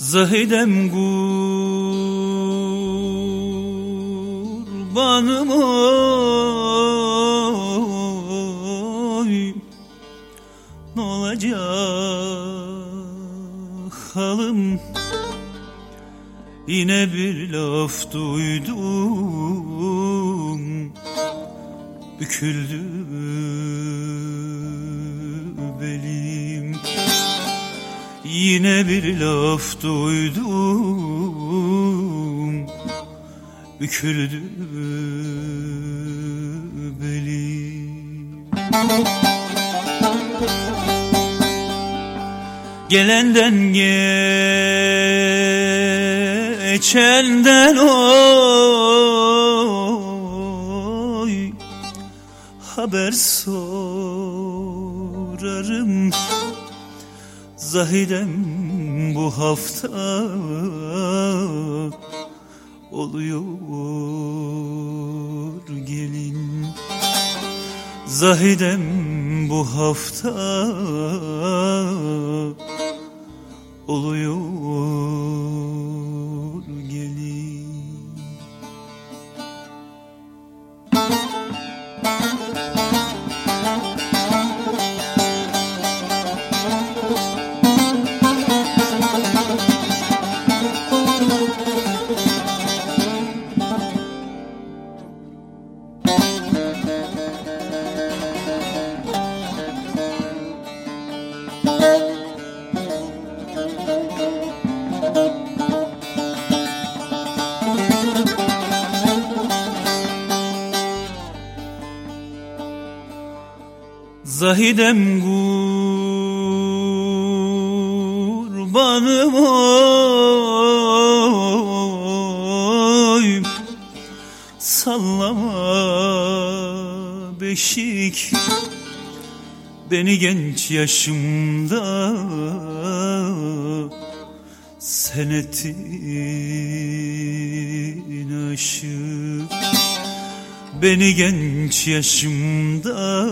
Zahidem kurbanım oy. Ne olacak halim Yine bir laf duydum. Büküldü belim Yine bir laf duydum Büküldü belim. Gelenden geçenden oy Haber sorarım Zahidem bu hafta oluyor gelin. Zahidem bu hafta oluyor Zahidem kurbanım oy. Sallama beşik Beni genç yaşımda Sen ettin aşık Beni genç yaşımda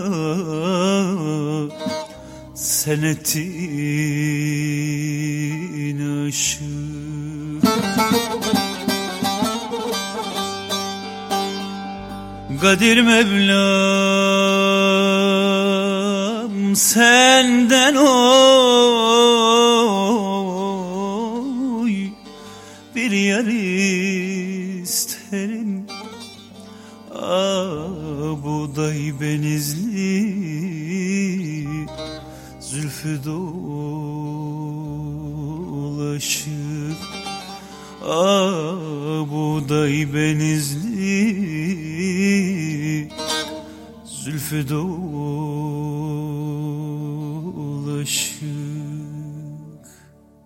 Sen ettin aşık Kadir Mevlam senden oy Bir yer isterim Buğday benizli Zülfü dolaşık. Ah buğday benizli Zülfü dolaşık